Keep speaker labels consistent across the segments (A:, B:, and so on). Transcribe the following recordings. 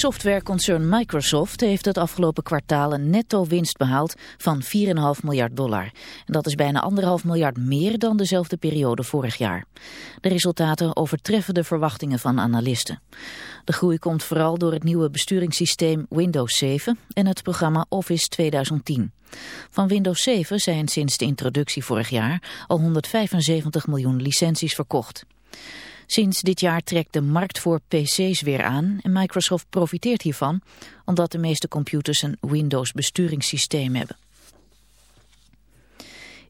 A: Softwareconcern Microsoft heeft het afgelopen kwartaal een netto winst behaald van 4,5 miljard dollar. En dat is bijna 1,5 miljard meer dan dezelfde periode vorig jaar. De resultaten overtreffen de verwachtingen van analisten. De groei komt vooral door het nieuwe besturingssysteem Windows 7 en het programma Office 2010. Van Windows 7 zijn sinds de introductie vorig jaar al 175 miljoen licenties verkocht. Sinds dit jaar trekt de markt voor pc's weer aan en Microsoft profiteert hiervan omdat de meeste computers een Windows besturingssysteem hebben.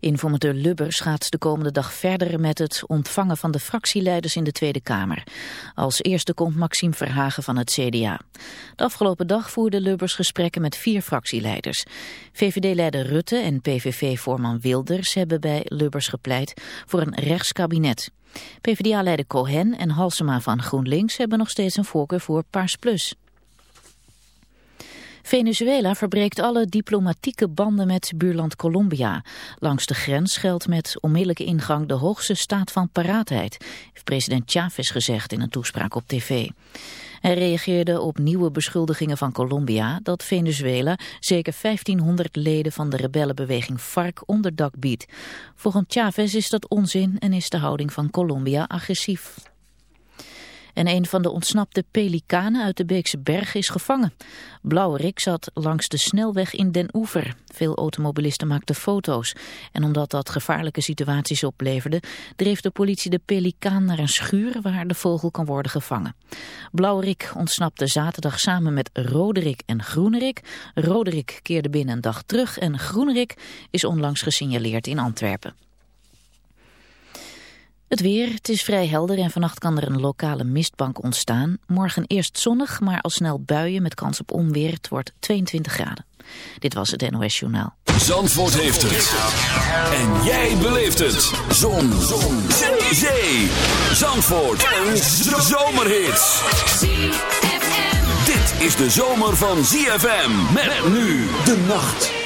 A: Informateur Lubbers gaat de komende dag verder met het ontvangen van de fractieleiders in de Tweede Kamer. Als eerste komt Maxime Verhagen van het CDA. De afgelopen dag voerde Lubbers gesprekken met vier fractieleiders. VVD-leider Rutte en PVV-voorman Wilders hebben bij Lubbers gepleit voor een rechtskabinet. PvdA-leider Cohen en Halsema van GroenLinks hebben nog steeds een voorkeur voor Paars Plus. Venezuela verbreekt alle diplomatieke banden met buurland Colombia. Langs de grens geldt met onmiddellijke ingang de hoogste staat van paraatheid, heeft president Chavez gezegd in een toespraak op tv. Hij reageerde op nieuwe beschuldigingen van Colombia dat Venezuela zeker 1500 leden van de rebellenbeweging FARC onderdak biedt. Volgens Chavez is dat onzin en is de houding van Colombia agressief. En een van de ontsnapte pelikanen uit de Beekse Berg is gevangen. Blauwerik zat langs de snelweg in Den Oever. Veel automobilisten maakten foto's. En omdat dat gevaarlijke situaties opleverde... dreef de politie de pelikaan naar een schuur waar de vogel kan worden gevangen. Blauwerik ontsnapte zaterdag samen met Roderik en Groenerik. Roderik keerde binnen een dag terug en Groenerik is onlangs gesignaleerd in Antwerpen. Het weer, het is vrij helder en vannacht kan er een lokale mistbank ontstaan. Morgen eerst zonnig, maar al snel buien met kans op onweer. Het wordt 22 graden. Dit was het NOS Journaal.
B: Zandvoort heeft het. En jij beleeft het. Zon. Zon. Zee. Zandvoort. Een zomerhit. Dit is de zomer van ZFM. Met nu de nacht.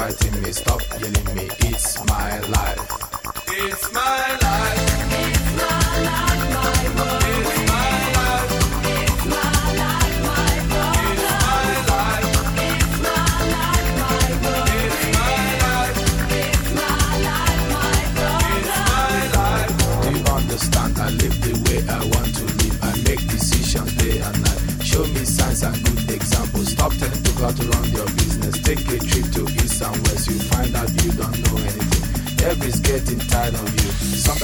C: fighting me, stop yelling me. It's my life. It's my life.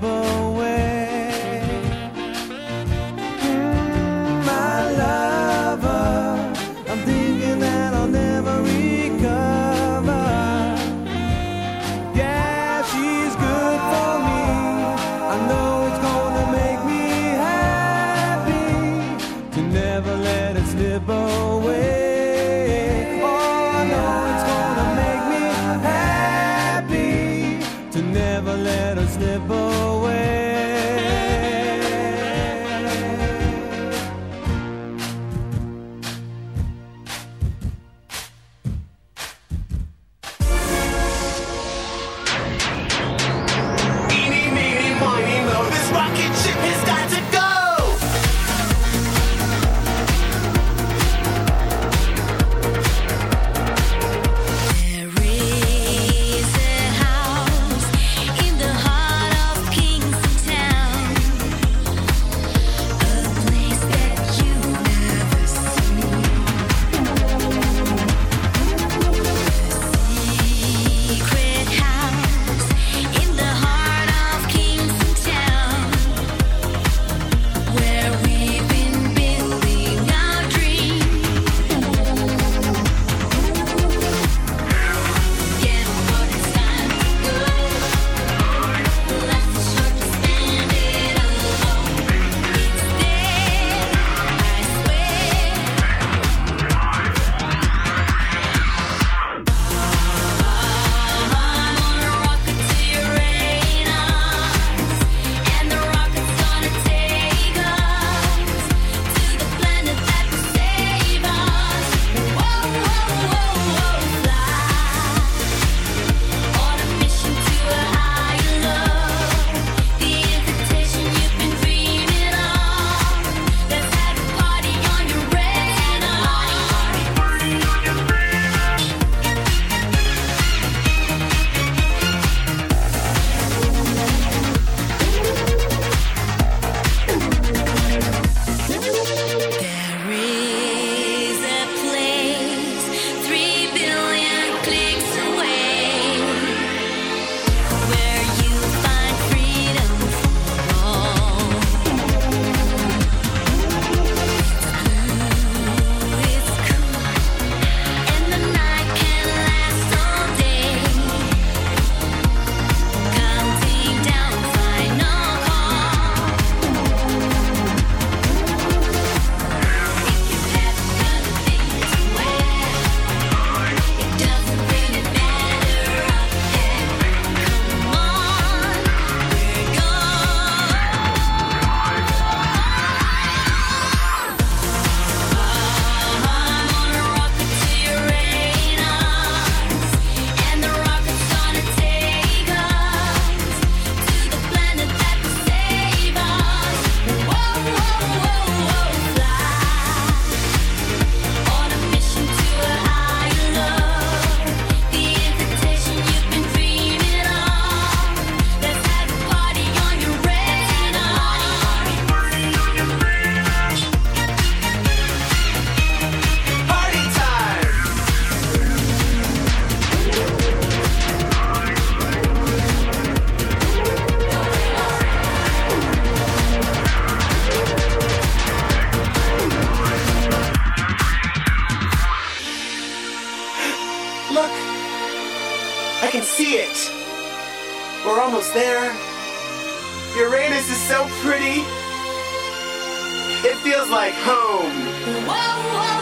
D: never
E: there. Uranus is so pretty. It feels like home.
F: Whoa, whoa.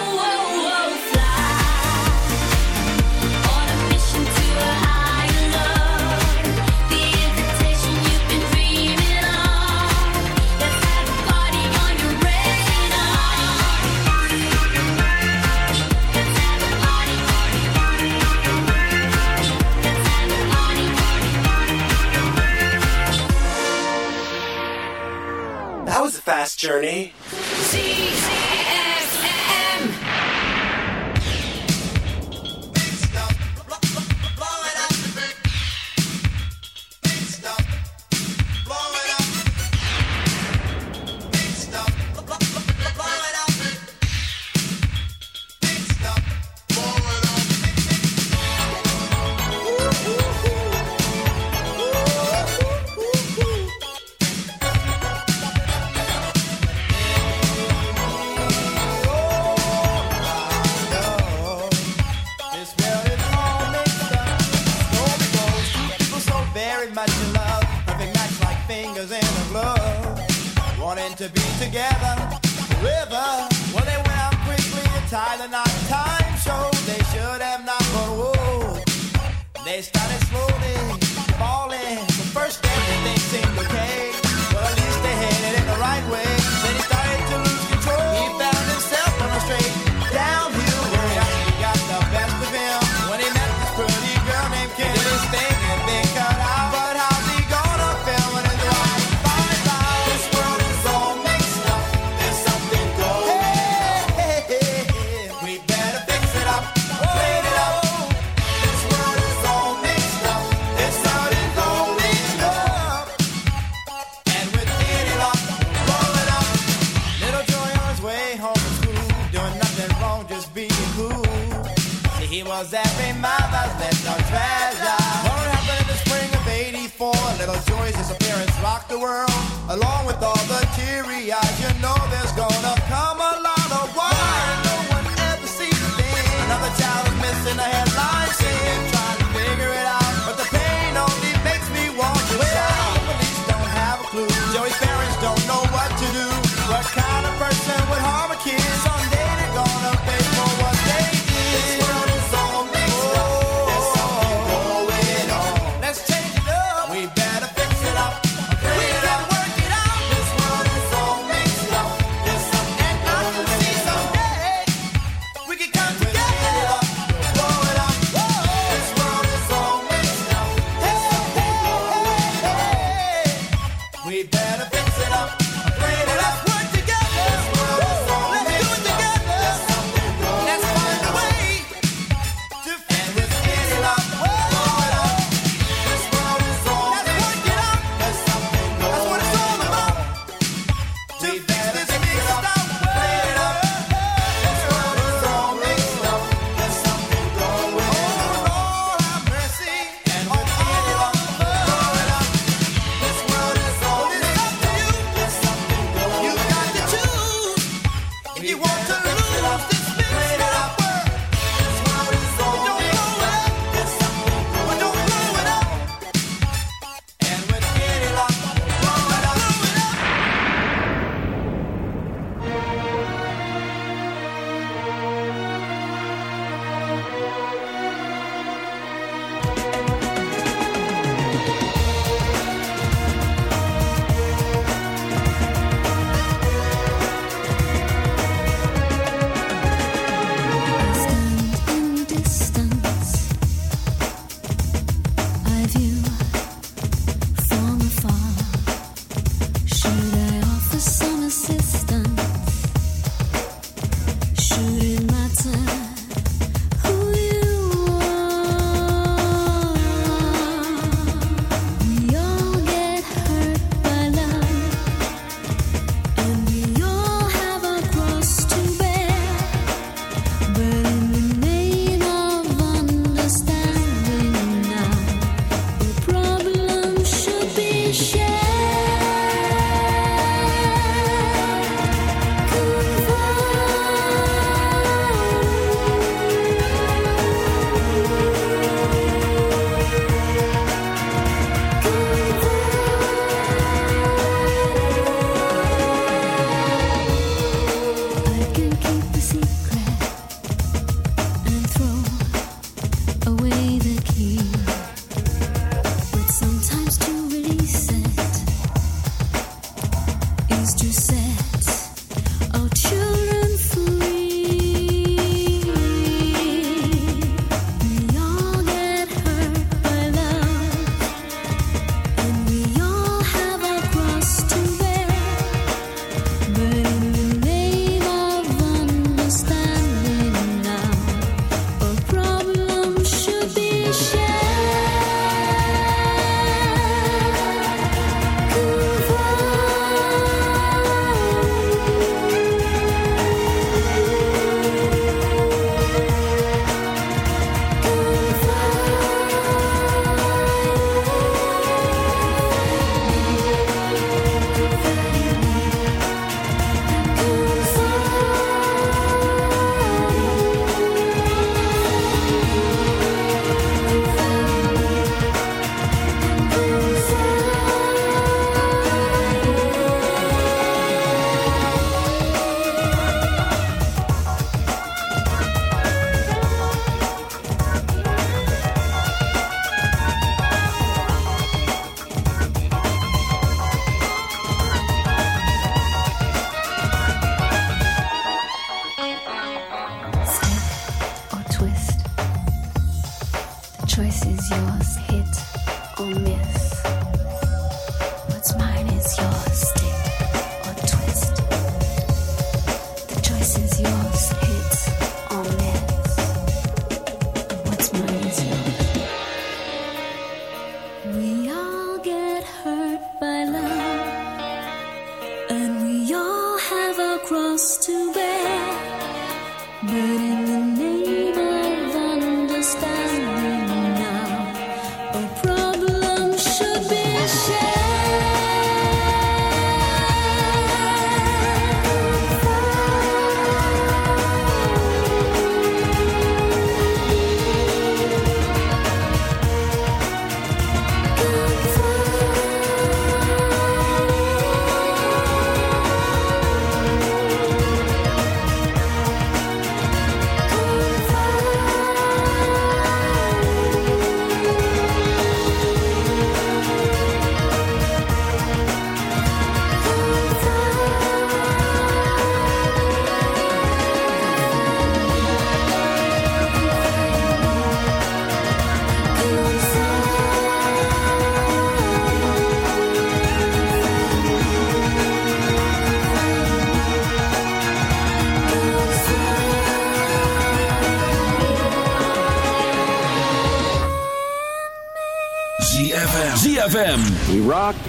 E: journey.